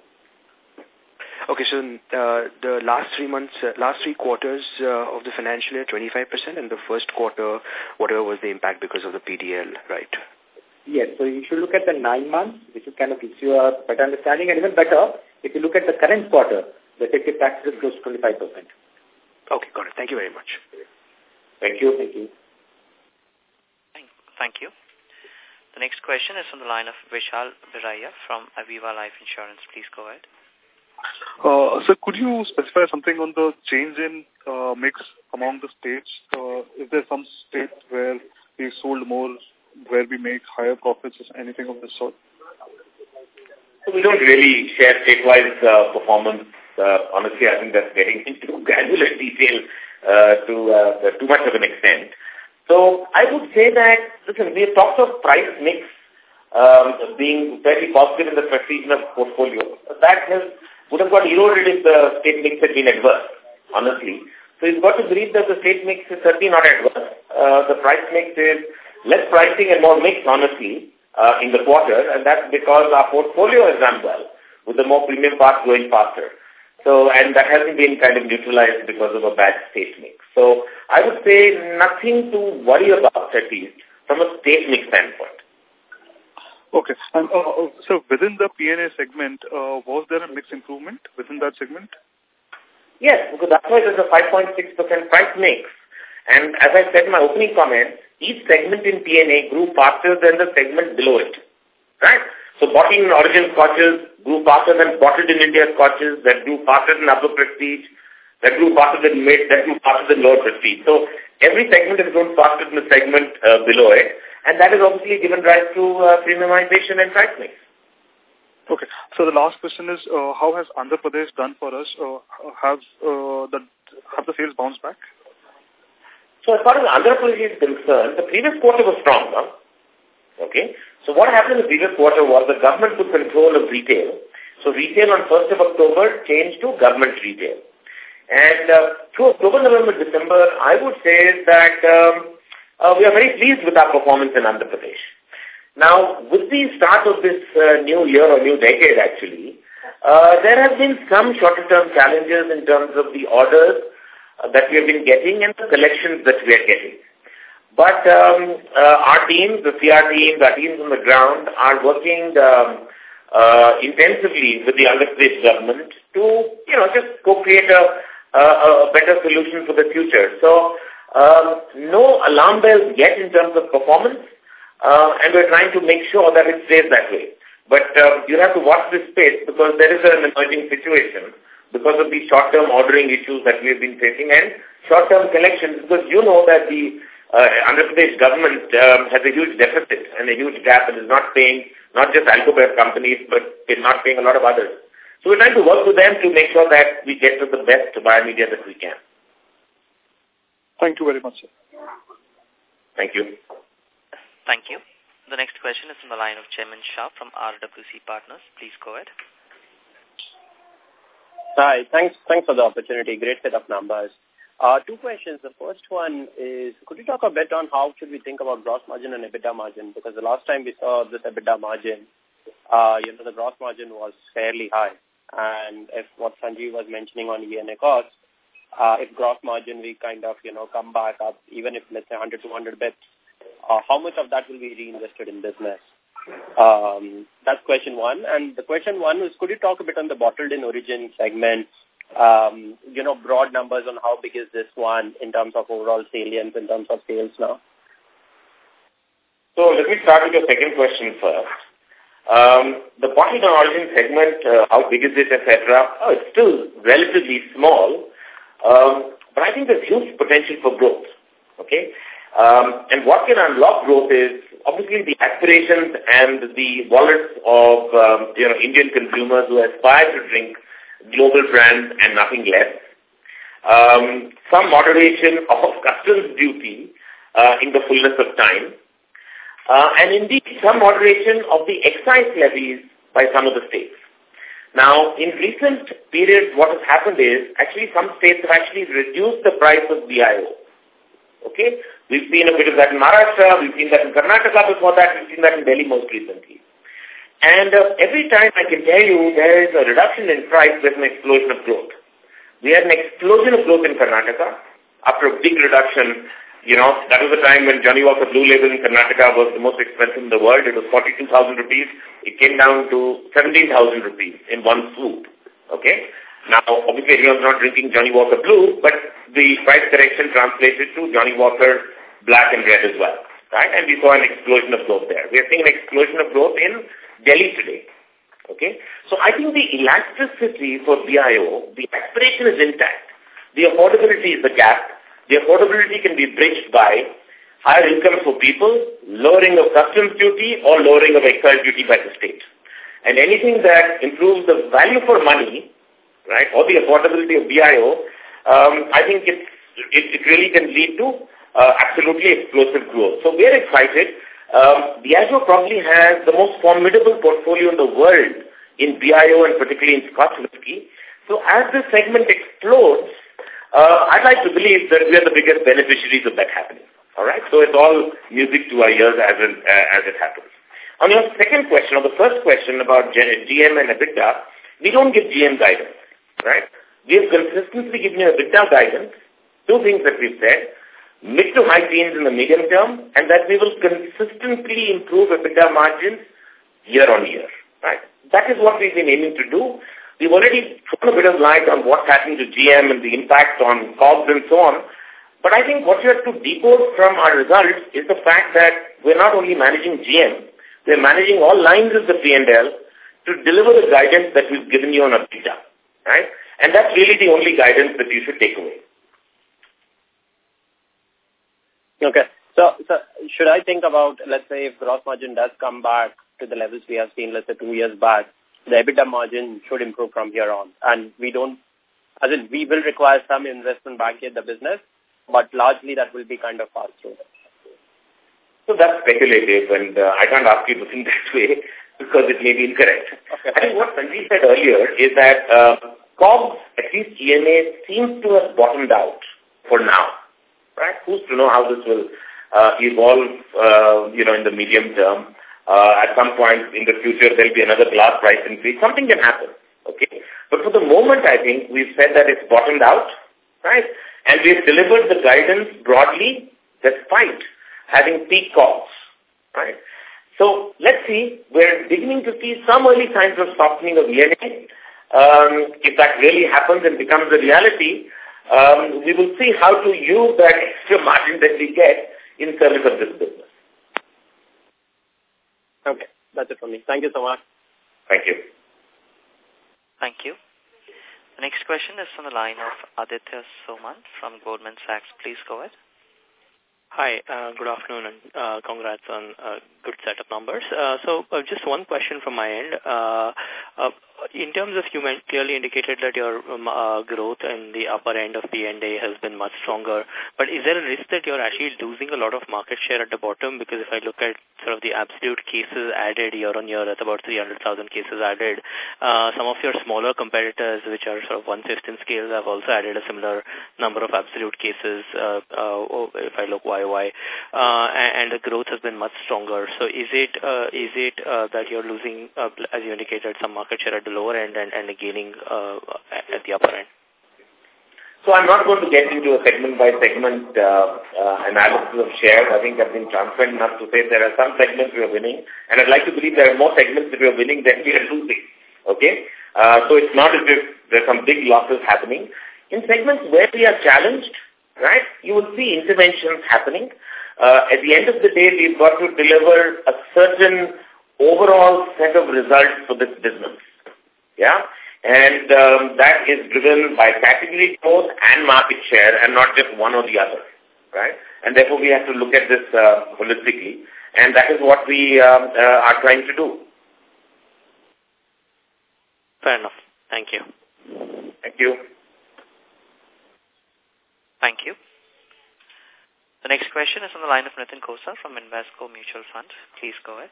Okay, so uh, the last three months, uh, last three quarters uh, of the financial year, 25%, and the first quarter, whatever was the impact because of the PDL, right? Yes, so you should look at the nine months, which kind of gives you a better understanding, and even better, if you look at the current quarter, the effective tax is close to 25%. Okay, got it. Thank you very much. Thank you. Thank you. Thank you. The next question is from the line of Vishal Biraya from Aviva Life Insurance. Please go ahead. Uh, so could you specify something on the change in uh, mix among the states? Uh, is there some state where we sold more, where we make higher profits, or anything of this sort? We don't really share state-wise performance. Honestly, I think that's getting into granular detail to too much of an extent. So I would say that, listen, we have talked of price mix um, being fairly positive in the prestige portfolio. That has, would have got eroded if the state mix had been adverse, honestly. So you've got to believe that the state mix is certainly not adverse. Uh, the price mix is less pricing and more mix, honestly, uh, in the quarter, and that's because our portfolio has done well, with the more premium parts growing faster. So, and that hasn't been kind of neutralized because of a bad state mix. So, I would say nothing to worry about, at least, from a state mix standpoint. Okay. And uh, uh so within the P&A segment, uh, was there a mix improvement within that segment? Yes, because that's why there's a 5.6% price mix. And as I said in my opening comment, each segment in P&A grew faster than the segment below it. Right? So bottled in origin scotches grew faster than bottled in India scotches, that grew faster than upper prestige, that grew faster than mid, that grew faster than lower prestige. So every segment has grown faster than the segment uh, below it, and that has obviously given rise to uh, premiumization and price mix. Okay. So the last question is, uh, how has Andhra Pradesh done for us? Uh, have uh, the have the sales bounced back? So as far as Andhra Pradesh is concerned, the previous quarter was strong. Huh? Okay. So what happened in the previous quarter was the government took control of retail. So retail on 1st of October changed to government retail. And uh, through October, November, December, I would say that um, uh, we are very pleased with our performance in Andhra Pradesh. Now, with the start of this uh, new year or new decade, actually, uh, there have been some shorter-term challenges in terms of the orders uh, that we have been getting and the collections that we are getting. But um, uh, our teams, the CR teams, our teams on the ground are working um, uh, intensively with the Andhra Pradesh government to, you know, just co-create a, a, a better solution for the future. So, um, no alarm bells yet in terms of performance, uh, and we're trying to make sure that it stays that way. But uh, you have to watch this space because there is an emerging situation because of the short-term ordering issues that we have been facing and short-term collections because you know that the uh, Andhra Pradesh government um, has a huge deficit and a huge gap and is not paying not just alcohol companies, but is not paying a lot of others. So we're trying to work with them to make sure that we get to the best via media that we can. Thank you very much, sir. Thank you. Thank you. The next question is from the line of Cheman Shah from RWC Partners. Please go ahead. Hi, thanks, thanks for the opportunity. Great set of numbers. Uh, two questions. The first one is, could you talk a bit on how should we think about gross margin and EBITDA margin? Because the last time we saw this EBITDA margin, uh, you know, the gross margin was fairly high. And if what Sanjeev was mentioning on ENA costs, uh, if gross margin we kind of, you know, come back up, even if let's say 100 to 100 bits, uh, how much of that will be reinvested in business? Um, that's question one. And the question one is, could you talk a bit on the bottled in origin segment? um, you know, broad numbers on how big is this one in terms of overall salience, in terms of sales now? So let me start with your second question first. Um, the bottled in origin segment, uh, how big is it, etc. Oh, it's still relatively small, um, but I think there's huge potential for growth. Okay, um, and what can unlock growth is obviously the aspirations and the wallets of um, you know Indian consumers who aspire to drink global brands and nothing less. Um, some moderation of customs duty uh, in the fullness of time. Uh, and indeed some moderation of the excise levies by some of the states. Now, in recent periods, what has happened is actually some states have actually reduced the price of BIO. Okay? We've seen a bit of that in Maharashtra, we've seen that in Karnataka before that, we've seen that in Delhi most recently. And uh, every time I can tell you there is a reduction in price, there's an explosion of growth. We had an explosion of growth in Karnataka after a big reduction. You know, that was the time when Johnnie Walker Blue Label in Karnataka was the most expensive in the world. It was 42,000 rupees. It came down to 17,000 rupees in one swoop. Okay? Now, obviously, everyone's not drinking Johnnie Walker Blue, but the price correction translated to Johnnie Walker Black and Red as well, right? And we saw an explosion of growth there. We are seeing an explosion of growth in Delhi today. Okay? So I think the elasticity for BIO, the aspiration is intact. The affordability is the gap. The affordability can be bridged by higher income for people, lowering of customs duty or lowering of excise duty by the state. And anything that improves the value for money right, or the affordability of BIO, um, I think it, it really can lead to uh, absolutely explosive growth. So we're excited. Um, Diageo probably has the most formidable portfolio in the world in BIO and particularly in Scotch whisky. So as this segment explodes, uh, I'd like to believe that we are the biggest beneficiaries of that happening. All right, so it's all music to our ears as, uh, as it happens. On your second question, or the first question about GM and EBITDA, we don't give GM guidance right? We have consistently given you EBITDA guidance, two things that we've said, mid to high teens in the medium term, and that we will consistently improve EBITDA margins year on year, right? That is what we've been aiming to do. We've already thrown a bit of light on what's happening to GM and the impact on COGS and so on. But I think what you have to decode from our results is the fact that we're not only managing GM, we're managing all lines of the P&L to deliver the guidance that we've given you on EBITDA right? And that's really the only guidance that you should take away. Okay. So, so should I think about, let's say, if gross margin does come back to the levels we have seen, let's say, two years back, the EBITDA margin should improve from here on. And we don't, as in, we will require some investment back in the business, but largely that will be kind of passed through. So that's speculative, and uh, I can't ask you to think that way because it may be incorrect. Okay. I think what Sanjeev said earlier is that uh, COGS, at least ENA, seems to have bottomed out for now. Right? Who's to know how this will uh, evolve, uh, you know, in the medium term. Uh, at some point in the future, there'll be another glass price increase. Something can happen. Okay? But for the moment, I think we've said that it's bottomed out, right? And we've delivered the guidance broadly despite having peak COGS, right? So let's see, we're beginning to see some early signs of softening of ENA. Um, if that really happens and becomes a reality, um, we will see how to use that extra margin that we get in service of this business. Okay, that's it for me. Thank you so much. Thank you. Thank you. The next question is from the line of Aditya Soman from Goldman Sachs. Please go ahead. Hi, uh, good afternoon and uh, congrats on a good set of numbers. Uh, so uh, just one question from my end. Uh, uh, in terms of you clearly indicated that your um, uh, growth in the upper end of P&A has been much stronger, but is there a risk that you're actually losing a lot of market share at the bottom? Because if I look at sort of the absolute cases added year on year, that's about 300,000 cases added. Uh, some of your smaller competitors, which are sort of one-fifth in scale, have also added a similar number of absolute cases, uh, uh, if I look YY, uh, and, and the growth has been much stronger. So is it, uh, is it uh, that you're losing, uh, as you indicated, some market share at the lower end and, and gaining uh, at the upper end? So I'm not going to get into a segment-by-segment uh, uh, analysis of shares. I think I've been transparent enough to say there are some segments we are winning, and I'd like to believe there are more segments that we are winning than we are losing. Okay? Uh, so it's not as if there's some big losses happening. In segments where we are challenged, right, you will see interventions happening. Uh, at the end of the day, we've got to deliver a certain overall set of results for this business. Yeah? And um, that is driven by category growth and market share and not just one or the other. Right? And therefore we have to look at this uh, holistically. And that is what we um, uh, are trying to do. Fair enough. Thank you. Thank you. Thank you. The next question is on the line of Nitin Gosar from Invesco Mutual Fund. Please go ahead.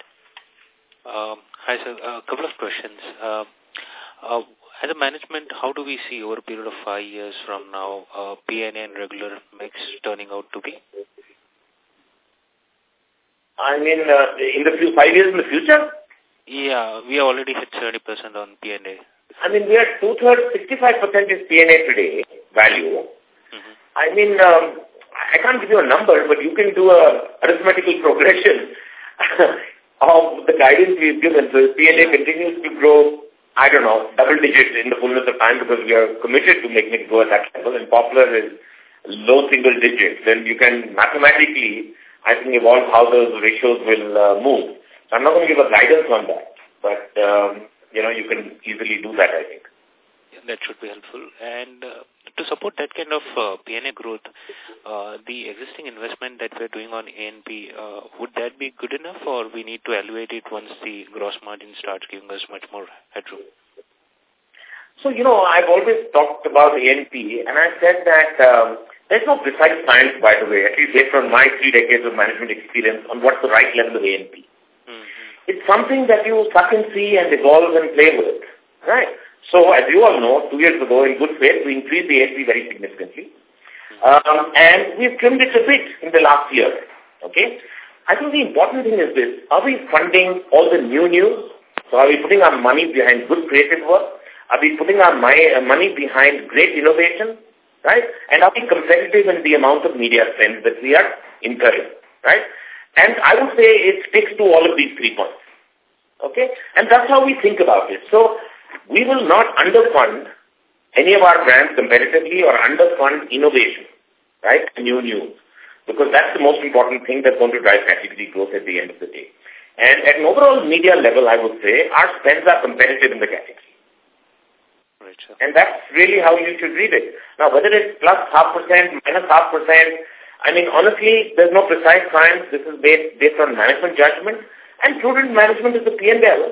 Um, hi, sir. A couple of questions. Uh, uh, as a management, how do we see over a period of five years from now uh, P&A regular mix turning out to be? I mean, uh, in the few, five years in the future? Yeah, we already hit 70% on P&A. I mean, we are two-thirds, 65% is P&A today, value. Mm -hmm. I mean, um, I can't give you a number, but you can do a arithmetical progression of the guidance we've given. So if P&A continues to grow, I don't know, double digits in the fullness of time because we are committed to making it grow at that level and popular is low single digits, then you can mathematically, I think, evolve how those ratios will uh, move. So I'm not going to give a guidance on that, but um, you know, you can easily do that, I think. That should be helpful. And uh, to support that kind of uh, P&A growth, uh, the existing investment that we're doing on A&P, uh, would that be good enough or we need to elevate it once the gross margin starts giving us much more headroom? So, you know, I've always talked about A&P and I said that um, there's no precise science, by the way, at least based on my three decades of management experience on what's the right level of A&P. It's something that you suck and see and evolve and play with, right? So as you all know, two years ago, in good faith, we increased the A&P very significantly. Um, and we've trimmed it a bit in the last year, okay? I think the important thing is this. Are we funding all the new news? So are we putting our money behind good creative work? Are we putting our uh, money behind great innovation? Right? And are we competitive in the amount of media spend that we are incurring? Right? And I would say it sticks to all of these three points. Okay? And that's how we think about it. So we will not underfund any of our brands competitively or underfund innovation, right? New news. Because that's the most important thing that's going to drive category growth at the end of the day. And at an overall media level, I would say, our spends are competitive in the category. Right, sir. And that's really how you should read it. Now, whether it's plus half percent, minus half percent, I mean, honestly, there's no precise science. This is based, based on management judgment. And prudent management is the P&L,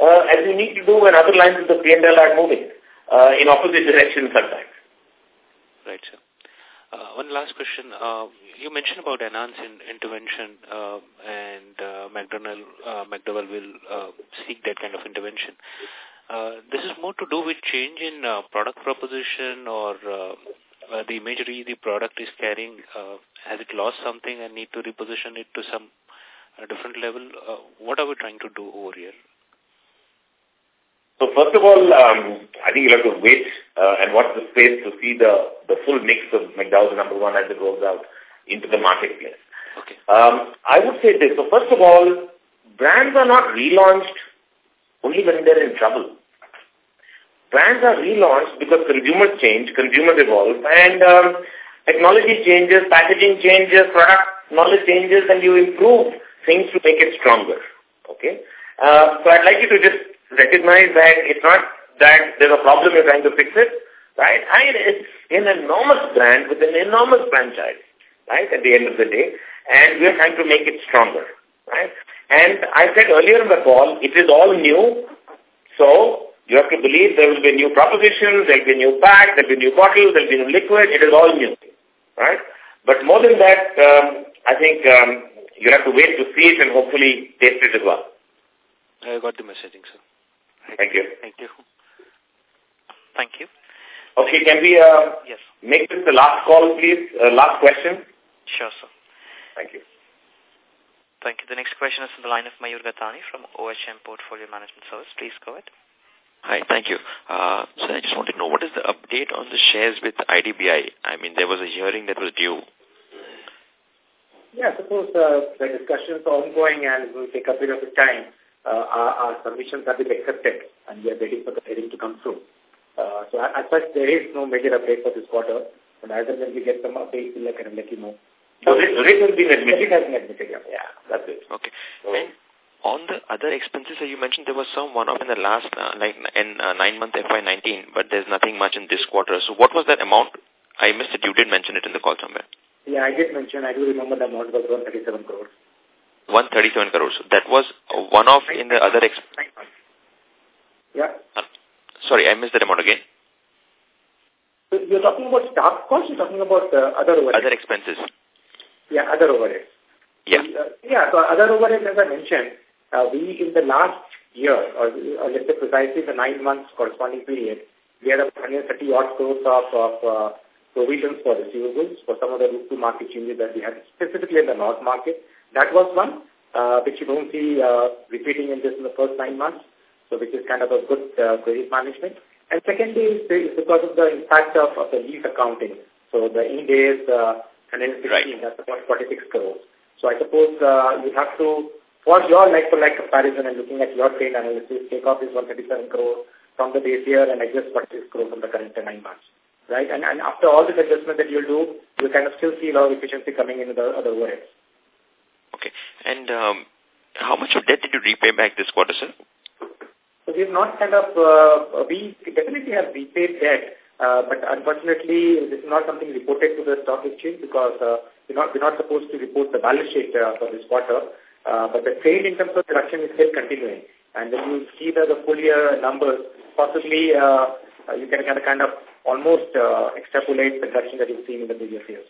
uh, as you need to do when other lines of the P&L are moving uh, in opposite directions sometimes. Right, sir. Uh, one last question. Uh, you mentioned about enhanced in intervention uh, and uh, McDonald, uh, McDowell will uh, seek that kind of intervention. Uh, this is more to do with change in uh, product proposition or uh, uh, the imagery the product is carrying, uh, has it lost something and need to reposition it to some uh, different level? Uh, what are we trying to do over here? So first of all, um, I think you'll have to wait uh, and watch the space to see the, the full mix of McDowell's number one as it rolls out into the marketplace. Okay. Um, I would say this. So first of all, brands are not relaunched only when they're in trouble brands are relaunched because consumers change, consumers evolve, and um, technology changes, packaging changes, product knowledge changes, and you improve things to make it stronger. Okay? Uh, so I'd like you to just recognize that it's not that there's a problem you're trying to fix it, right? I mean, it's an enormous brand with an enormous franchise, right, at the end of the day, and we're trying to make it stronger, right? And I said earlier in the call, it is all new, so you have to believe there will be new propositions, there will be new pack, there will be new bottles, there will be new liquid. It is all new, right? But more than that, um, I think um, you have to wait to see it and hopefully taste it as well. I got the messaging, sir. Thank you. Thank you. Thank you. Okay, can we uh, yes. make this the last call, please? Uh, last question. Sure, sir. Thank you. Thank you. The next question is from the line of Mayur Gathani from OHM Portfolio Management Service. Please go ahead. Hi, thank you. Uh, so I just want to know what is the update on the shares with IDBI? I mean, there was a hearing that was due. Yeah, suppose uh, the discussion is ongoing and will take a bit of time. Uh, our, our submissions have been accepted and we are waiting for the hearing to come through. Uh, so as such, there is no major update for this quarter. And as and when we get some updates, we'll let, let you know. So this rate has been admitted? It has been admitted, yeah. yeah that's it. Okay. So, and on the other expenses, you mentioned there was some one-off in the last, uh, like in uh, nine-month FY19, but there's nothing much in this quarter. So what was that amount? I missed it. You did mention it in the call somewhere. Yeah, I did mention. I do remember the amount was 137 crores. 137 crores. That was one-off in the other expenses. Yeah. Uh, sorry, I missed that amount again. So you're talking about staff costs? You're talking about uh, other overheads? Other expenses. Yeah, other overheads. Yeah. So, uh, yeah, so other overheads, as I mentioned, uh, we, in the last year, or, or let's say precisely the nine months corresponding period, we had about 130 odd crores of, of uh, provisions for receivables for some of the route to market changes that we had, specifically in the North market. That was one. uh, which you don't see uh, repeating in this in the first nine months, so which is kind of a good uh, credit management. And secondly, is because of the impact of, of the lease accounting. So the Ind AS uh, 116, right. that's about 46 crores. So I suppose uh, you have to, for your like-for-like -like comparison and looking at your trade analysis, take off this 137 crores from the base year and adjust 46 crore from the current nine months. Right? And, and after all this adjustment that you'll do, you kind of still see a lot of efficiency coming in the other overheads. Okay. And um, how much of debt did you repay back this quarter, sir? So we have not kind of, uh, we definitely have repaid debt, uh, but unfortunately this is not something reported to the stock exchange because uh, we're, not, we're not supposed to report the balance sheet uh, for this quarter. Uh, but the trade in terms of production is still continuing. And when you see the, the full year numbers, possibly uh, uh, you can kind of, kind of almost uh, extrapolate the production that you've seen in the previous years.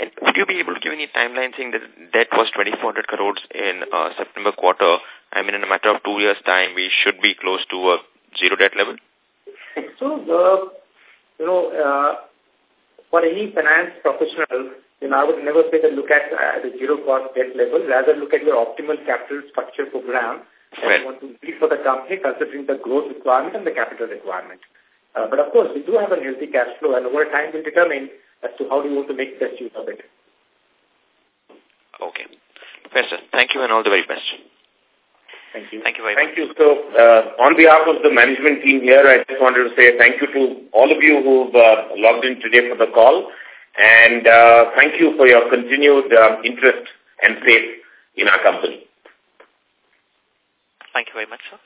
And would you be able to give any timeline saying that debt was 2,400 crores in uh, September quarter? I mean, in a matter of two years' time, we should be close to a zero debt level? So, uh, you know, uh, for any finance professional, you know, I would never say that look at uh, the zero cost debt level, rather look at your optimal capital structure program that well. you want to meet for the company considering the growth requirement and the capital requirement. Uh, but of course, we do have a healthy cash flow and over time we'll determine as to how do you want to make best use of it. Okay. Fair, sir. Thank you and all the very best. Thank you. Thank you very thank much. Thank you. So, uh, on behalf of the management team here, I just wanted to say thank you to all of you who've uh, logged in today for the call. And uh, thank you for your continued uh, interest and faith in our company. Thank you very much, sir.